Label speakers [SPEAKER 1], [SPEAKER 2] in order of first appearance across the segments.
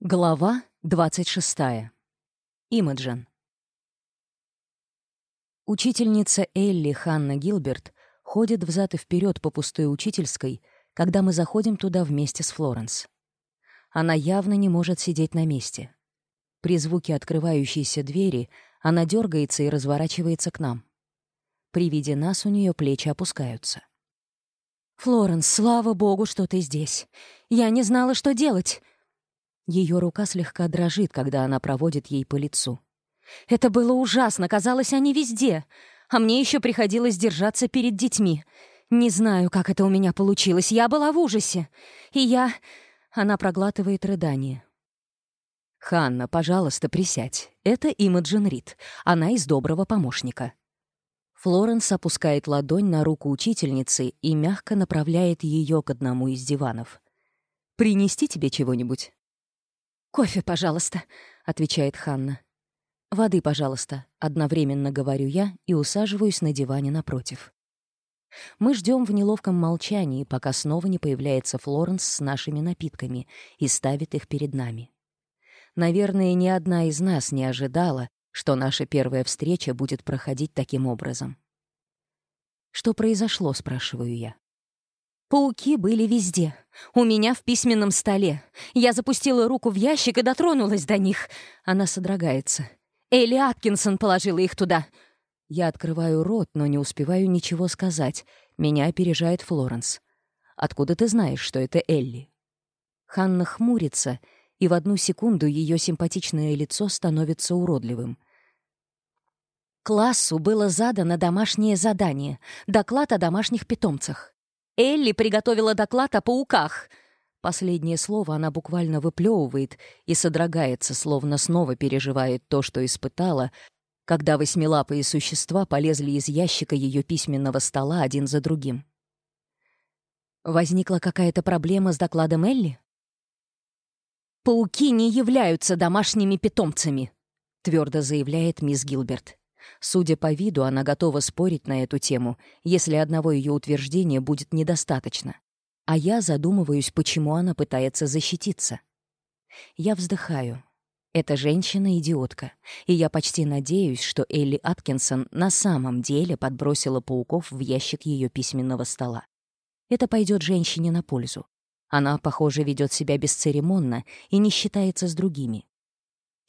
[SPEAKER 1] Глава 26. Имаджин. Учительница Элли Ханна Гилберт ходит взад и вперед по пустой учительской, когда мы заходим туда вместе с Флоренс. Она явно не может сидеть на месте. При звуке открывающейся двери она дергается и разворачивается к нам. При виде нас у нее плечи опускаются.
[SPEAKER 2] «Флоренс, слава богу, что ты здесь! Я не знала, что делать!»
[SPEAKER 1] Ее рука слегка дрожит, когда она проводит ей по лицу.
[SPEAKER 2] «Это было ужасно, казалось, они везде. А мне еще приходилось держаться перед детьми. Не знаю, как это у меня получилось. Я была в ужасе. И я...» Она проглатывает рыдание.
[SPEAKER 1] «Ханна, пожалуйста, присядь. Это Имаджин Рид. Она из доброго помощника». Флоренс опускает ладонь на руку учительницы и мягко направляет ее к одному из диванов. «Принести тебе чего-нибудь?»
[SPEAKER 2] «Кофе, пожалуйста», — отвечает Ханна.
[SPEAKER 1] «Воды, пожалуйста», — одновременно говорю я и усаживаюсь на диване напротив. Мы ждем в неловком молчании, пока снова не появляется Флоренс с нашими напитками и ставит их перед нами. Наверное, ни одна из нас не ожидала, что наша первая встреча будет проходить таким образом. «Что произошло?» — спрашиваю я.
[SPEAKER 2] Пауки были везде. У меня в письменном столе. Я запустила руку в ящик и дотронулась до них. Она содрогается. Элли Аткинсон положила их туда.
[SPEAKER 1] Я открываю рот, но не успеваю ничего сказать. Меня опережает Флоренс. «Откуда ты знаешь, что это Элли?» Ханна хмурится, и в одну секунду ее симпатичное лицо становится уродливым —
[SPEAKER 2] Классу было задано домашнее задание — доклад о домашних питомцах. Элли приготовила доклад о пауках!»
[SPEAKER 1] Последнее слово она буквально выплевывает и содрогается, словно снова переживает то, что испытала, когда восьмилапые существа полезли из ящика ее письменного стола один за другим.
[SPEAKER 2] Возникла какая-то проблема с докладом Элли? «Пауки не являются домашними питомцами», — твердо заявляет мисс Гилберт.
[SPEAKER 1] Судя по виду, она готова спорить на эту тему, если одного ее утверждения будет недостаточно. А я задумываюсь, почему она пытается защититься. Я вздыхаю. Эта женщина — идиотка, и я почти надеюсь, что Элли Аткинсон на самом деле подбросила пауков в ящик ее письменного стола. Это пойдет женщине на пользу. Она, похоже, ведет себя бесцеремонно и не считается с другими.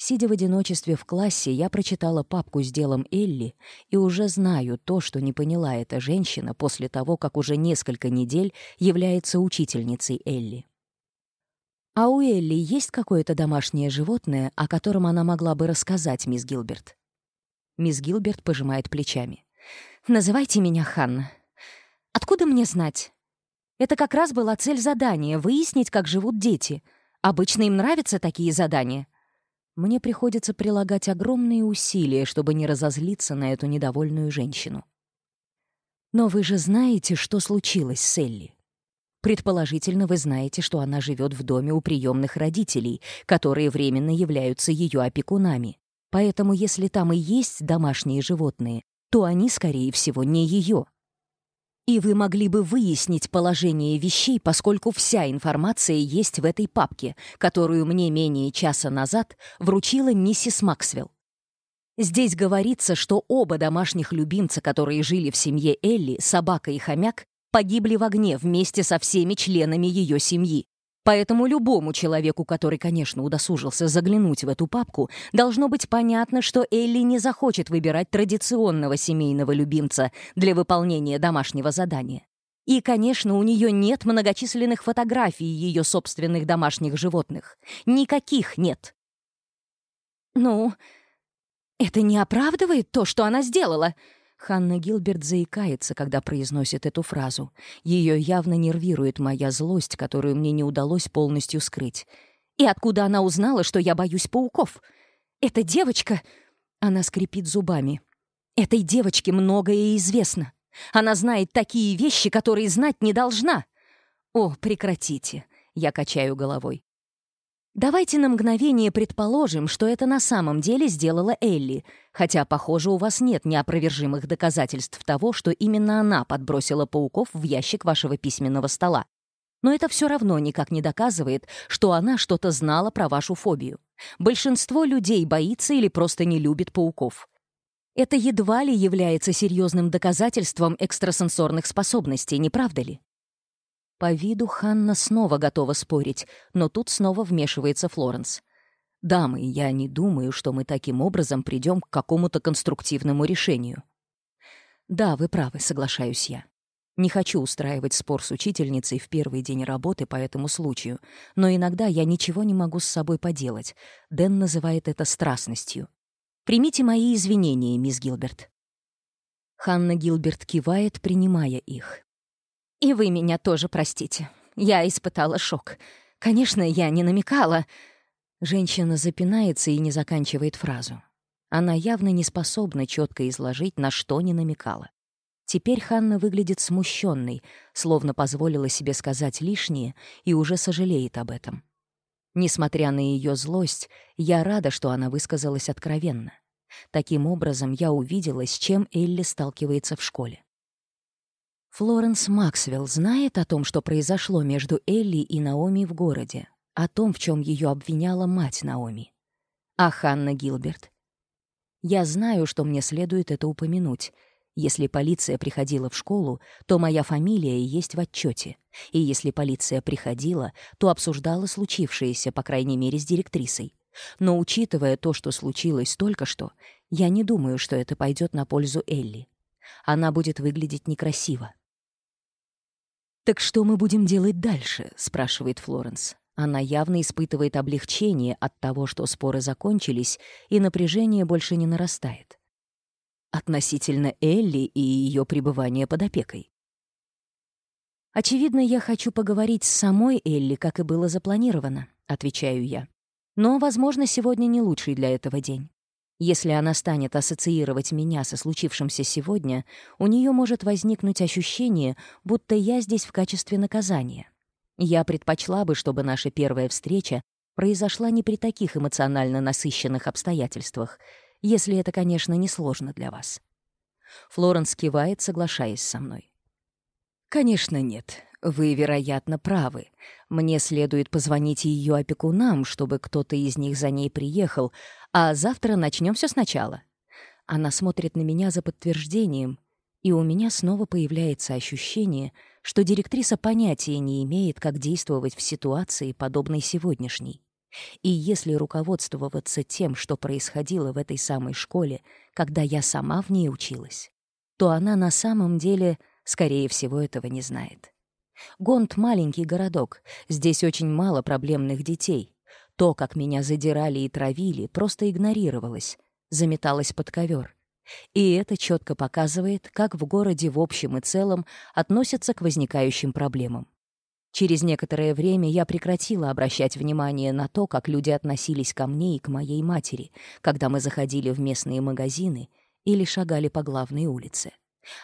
[SPEAKER 1] Сидя в одиночестве в классе, я прочитала папку с делом Элли и уже знаю то, что не поняла эта женщина после того, как уже несколько недель является учительницей Элли. «А у Элли есть какое-то домашнее животное, о котором она могла бы рассказать, мисс Гилберт?» Мисс Гилберт пожимает плечами.
[SPEAKER 2] «Называйте меня Ханна. Откуда мне знать? Это как раз была цель задания — выяснить, как живут дети. Обычно им нравятся такие задания».
[SPEAKER 1] Мне приходится прилагать огромные усилия, чтобы не разозлиться на эту недовольную женщину. Но вы же знаете, что случилось с Элли. Предположительно, вы знаете, что она живет в доме у приемных родителей, которые временно являются ее опекунами. Поэтому если там и есть домашние животные, то они, скорее всего, не ее и вы могли бы выяснить положение вещей, поскольку вся информация есть в этой папке, которую мне менее часа назад вручила миссис Максвелл. Здесь говорится, что оба домашних любимца, которые жили в семье Элли, собака и хомяк, погибли в огне вместе со всеми членами ее семьи. Поэтому любому человеку, который, конечно, удосужился заглянуть в эту папку, должно быть понятно, что Элли не захочет выбирать традиционного семейного любимца для выполнения домашнего задания. И, конечно, у нее нет многочисленных фотографий ее собственных домашних животных. Никаких нет.
[SPEAKER 2] «Ну, это не оправдывает то, что она сделала»,
[SPEAKER 1] Ханна Гилберт заикается, когда произносит эту фразу. Ее явно нервирует моя злость, которую мне не удалось полностью скрыть.
[SPEAKER 2] «И откуда она узнала, что я боюсь пауков? Эта девочка...» Она скрипит зубами. «Этой девочке многое известно. Она знает такие вещи, которые знать не должна».
[SPEAKER 1] «О, прекратите!» Я качаю головой.
[SPEAKER 2] Давайте на мгновение предположим, что это на самом деле сделала Элли, хотя, похоже, у вас нет неопровержимых доказательств того, что именно она подбросила пауков в ящик вашего письменного стола.
[SPEAKER 1] Но это все равно никак не доказывает, что она что-то знала про вашу фобию. Большинство людей боится или просто не любит пауков. Это едва ли является серьезным доказательством экстрасенсорных способностей, не правда ли? По виду Ханна снова готова спорить, но тут снова вмешивается Флоренс. «Дамы, я не думаю, что мы таким образом придем к какому-то конструктивному решению». «Да, вы правы, соглашаюсь я. Не хочу устраивать спор с учительницей в первый день работы по этому случаю, но иногда я ничего не могу с собой поделать. Дэн называет это страстностью. Примите мои извинения, мисс Гилберт». Ханна Гилберт кивает, принимая их.
[SPEAKER 2] И вы меня тоже простите. Я испытала шок. Конечно, я не намекала.
[SPEAKER 1] Женщина запинается и не заканчивает фразу. Она явно не способна четко изложить, на что не намекала. Теперь Ханна выглядит смущенной, словно позволила себе сказать лишнее и уже сожалеет об этом. Несмотря на ее злость, я рада, что она высказалась откровенно. Таким образом, я увидела, с чем Элли сталкивается в школе. Флоренс Максвелл знает о том, что произошло между Элли и Наоми в городе, о том, в чем ее обвиняла мать Наоми. А Ханна Гилберт? Я знаю, что мне следует это упомянуть. Если полиция приходила в школу, то моя фамилия есть в отчете. И если полиция приходила, то обсуждала случившееся, по крайней мере, с директрисой. Но учитывая то, что случилось только что, я не думаю, что это пойдет на пользу Элли. Она будет выглядеть некрасиво. «Так что мы будем делать дальше?» — спрашивает Флоренс. Она явно испытывает облегчение от того, что споры закончились, и напряжение больше не нарастает. Относительно Элли и ее пребывания под опекой. «Очевидно, я хочу поговорить с самой Элли, как и было запланировано», — отвечаю я. «Но, возможно, сегодня не лучший для этого день. Если она станет ассоциировать меня со случившимся сегодня, у нее может возникнуть ощущение, будто я здесь в качестве наказания. Я предпочла бы, чтобы наша первая встреча произошла не при таких эмоционально насыщенных обстоятельствах, если это, конечно, не сложно для вас. Флоренс кивает, соглашаясь со мной. Конечно, нет. Вы, вероятно, правы. Мне следует позвонить ее опекунам, чтобы кто-то из них за ней приехал, а завтра начнем все сначала. Она смотрит на меня за подтверждением, и у меня снова появляется ощущение, что директриса понятия не имеет, как действовать в ситуации, подобной сегодняшней. И если руководствоваться тем, что происходило в этой самой школе, когда я сама в ней училась, то она на самом деле скорее всего, этого не знает. Гонд — маленький городок, здесь очень мало проблемных детей. То, как меня задирали и травили, просто игнорировалось, заметалось под ковер. И это четко показывает, как в городе в общем и целом относятся к возникающим проблемам. Через некоторое время я прекратила обращать внимание на то, как люди относились ко мне и к моей матери, когда мы заходили в местные магазины или шагали по главной улице.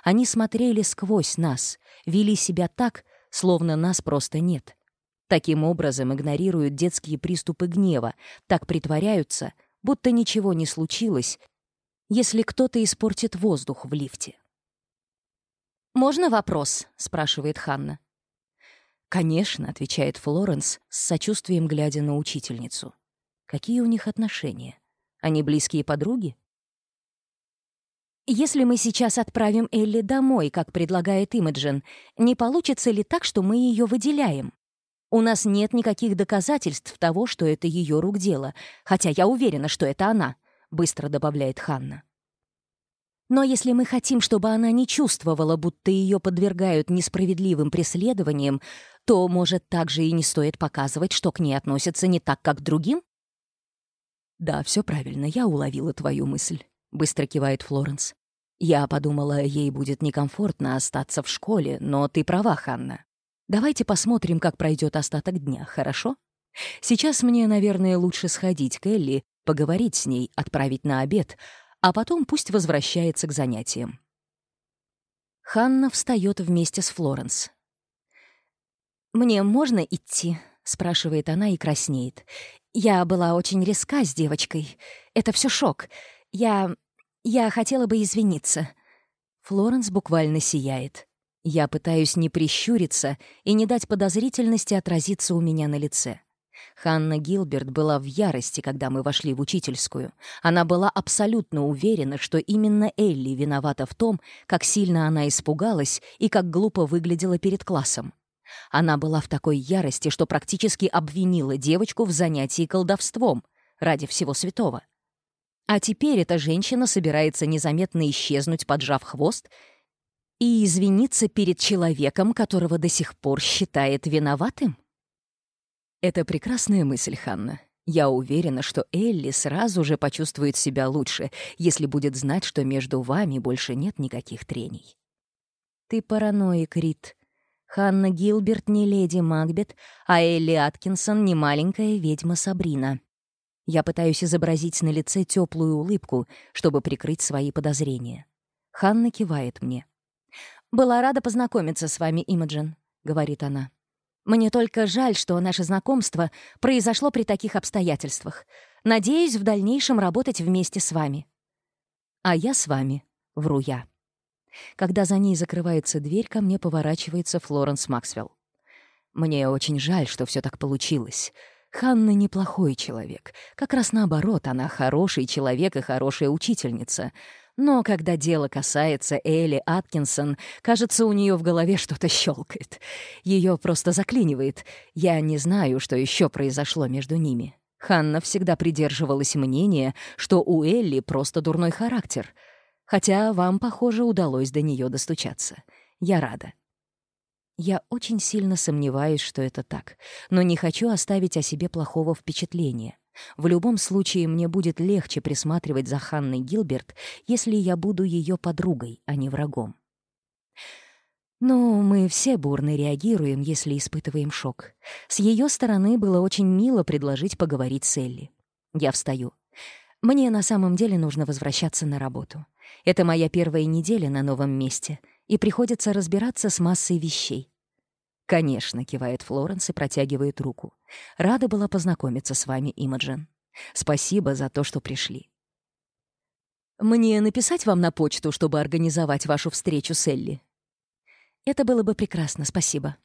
[SPEAKER 1] Они смотрели сквозь нас, вели себя так, словно нас просто нет. Таким образом игнорируют детские приступы гнева, так притворяются, будто ничего не случилось, если кто-то испортит воздух в лифте.
[SPEAKER 2] «Можно вопрос?» — спрашивает Ханна.
[SPEAKER 1] «Конечно», — отвечает Флоренс с сочувствием, глядя на учительницу. «Какие у них отношения? Они близкие подруги?»
[SPEAKER 2] Если мы сейчас отправим Элли домой, как предлагает Имаджин, не получится ли так, что мы ее выделяем? У нас нет никаких доказательств того, что это ее рук дело, хотя я уверена, что это она», — быстро добавляет Ханна. Но если мы хотим, чтобы она не чувствовала, будто ее подвергают несправедливым преследованиям, то, может, также и не стоит показывать, что к ней относятся не так, как к другим?
[SPEAKER 1] Да, все правильно, я уловила твою мысль быстро кивает Флоренс. Я подумала, ей будет некомфортно остаться в школе, но ты права, Ханна. Давайте посмотрим, как пройдет остаток дня, хорошо? Сейчас мне, наверное, лучше сходить к Элли, поговорить с ней, отправить на обед, а потом пусть возвращается к занятиям. Ханна встает вместе с Флоренс.
[SPEAKER 2] «Мне можно идти?» — спрашивает она и краснеет. «Я была очень резка с девочкой. Это все шок. Я... Я хотела бы извиниться.
[SPEAKER 1] Флоренс буквально сияет. Я пытаюсь не прищуриться и не дать подозрительности отразиться у меня на лице. Ханна Гилберт была в ярости, когда мы вошли в учительскую. Она была абсолютно уверена, что именно Элли виновата в том, как сильно она испугалась и как глупо выглядела перед классом. Она была в такой ярости, что практически обвинила девочку в занятии колдовством ради всего святого. А теперь эта женщина собирается незаметно исчезнуть, поджав хвост, и извиниться перед человеком, которого до сих пор считает виноватым? Это прекрасная мысль, Ханна. Я уверена, что Элли сразу же почувствует себя лучше, если будет знать, что между вами больше нет никаких трений. Ты параноик, Рит. Ханна Гилберт не леди Макбет, а Элли Аткинсон не маленькая ведьма Сабрина. Я пытаюсь изобразить на лице теплую улыбку, чтобы прикрыть свои подозрения. Ханна кивает мне. «Была рада познакомиться с вами, Имаджин», — говорит она. «Мне только жаль, что наше знакомство произошло при таких обстоятельствах. Надеюсь в дальнейшем работать вместе с вами». «А я с вами», — вру я. Когда за ней закрывается дверь, ко мне поворачивается Флоренс Максвелл. «Мне очень жаль, что все так получилось», Ханна неплохой человек. Как раз наоборот, она хороший человек и хорошая учительница. Но когда дело касается Элли Аткинсон, кажется, у нее в голове что-то щелкает. Ее просто заклинивает. Я не знаю, что еще произошло между ними. Ханна всегда придерживалась мнения, что у Элли просто дурной характер. Хотя вам, похоже, удалось до нее достучаться. Я рада. Я очень сильно сомневаюсь, что это так, но не хочу оставить о себе плохого впечатления. В любом случае, мне будет легче присматривать за Ханной Гилберт, если я буду ее подругой, а не врагом. Но мы все бурно реагируем, если испытываем шок. С ее стороны было очень мило предложить поговорить с Элли. Я встаю. Мне на самом деле нужно возвращаться на работу. Это моя первая неделя на новом месте — и приходится разбираться с массой вещей. «Конечно», — кивает Флоренс и протягивает руку. «Рада была познакомиться с вами, Имаджин. Спасибо за то, что пришли». «Мне написать вам на почту, чтобы организовать вашу встречу с Элли?» «Это было бы прекрасно, спасибо».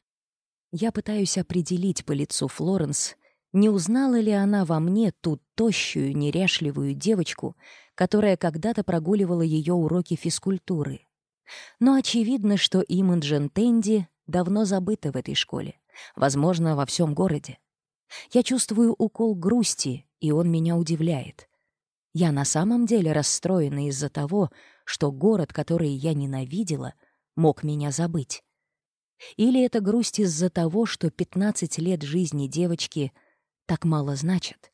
[SPEAKER 1] Я пытаюсь определить по лицу Флоренс, не узнала ли она во мне ту тощую, неряшливую девочку, которая когда-то прогуливала ее уроки физкультуры — но очевидно, что имидж Энтенди давно забыты в этой школе, возможно, во всем городе. Я чувствую укол грусти, и он меня удивляет. Я на самом деле расстроена из-за того, что город, который я ненавидела, мог меня забыть. Или это грусть из-за того, что 15 лет жизни девочки так мало значит?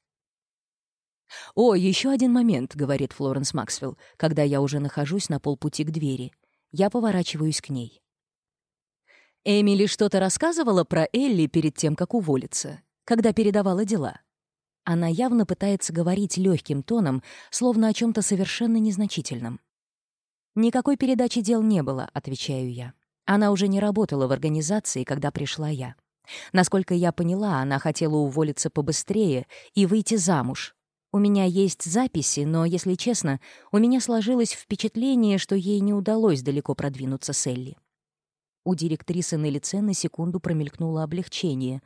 [SPEAKER 1] «О, еще один момент», — говорит Флоренс Максвелл, когда я уже нахожусь на полпути к двери — я поворачиваюсь к ней. Эмили что-то рассказывала про Элли перед тем, как уволиться, когда передавала дела. Она явно пытается говорить легким тоном, словно о чем то совершенно незначительном. «Никакой передачи дел не было», — отвечаю я. Она уже не работала в организации, когда пришла я. Насколько я поняла, она хотела уволиться побыстрее и выйти замуж, у меня есть записи, но, если честно, у меня сложилось впечатление, что ей не удалось далеко продвинуться с Элли. У директрисы на лице на секунду промелькнуло облегчение.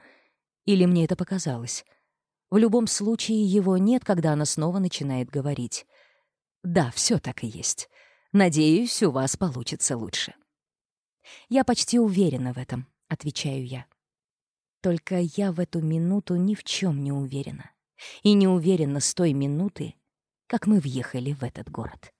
[SPEAKER 1] Или мне это показалось? В любом случае, его нет, когда она снова начинает говорить. «Да, все так и есть. Надеюсь, у вас получится лучше». «Я почти уверена в этом», — отвечаю я. Только я в эту минуту ни в чем не уверена и неуверенно с той минуты, как мы въехали в этот город.